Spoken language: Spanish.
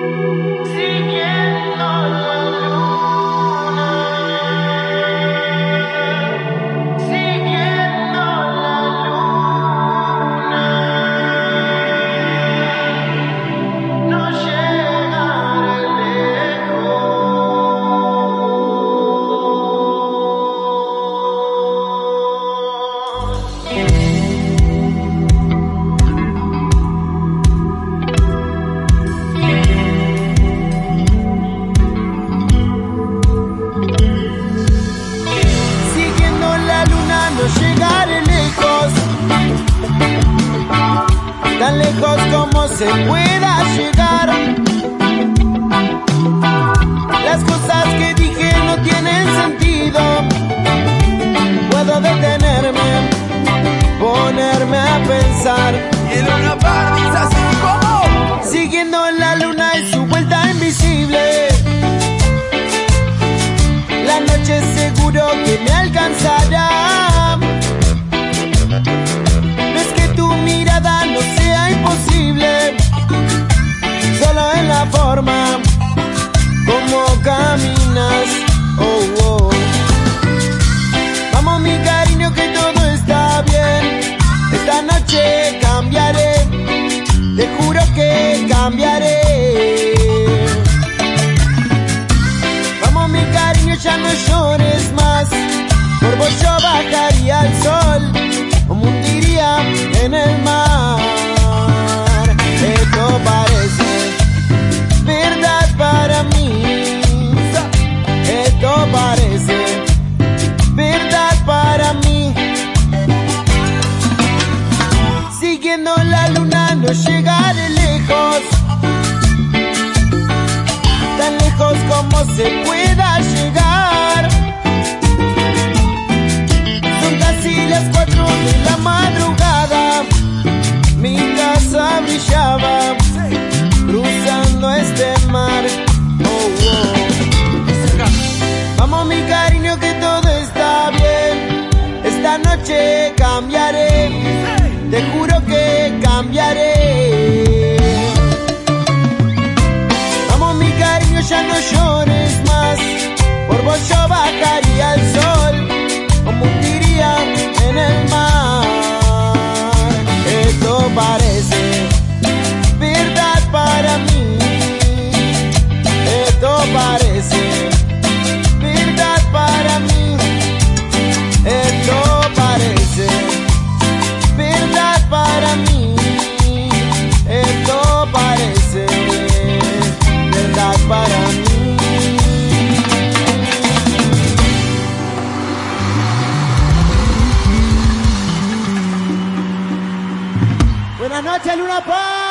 Together. se pueda llegar. Las cosas que dije no tienen sentido. Puedo detenerme, ponerme a pensar. Y en una parte así como siguiendo la luna y su vuelta invisible. La noche seguro que me alcanza. morbo yo bajaría al cambiaré, te juro que cambiaré. Vamos mi cariño, ya no llores. Buenas noches, Luna Paz.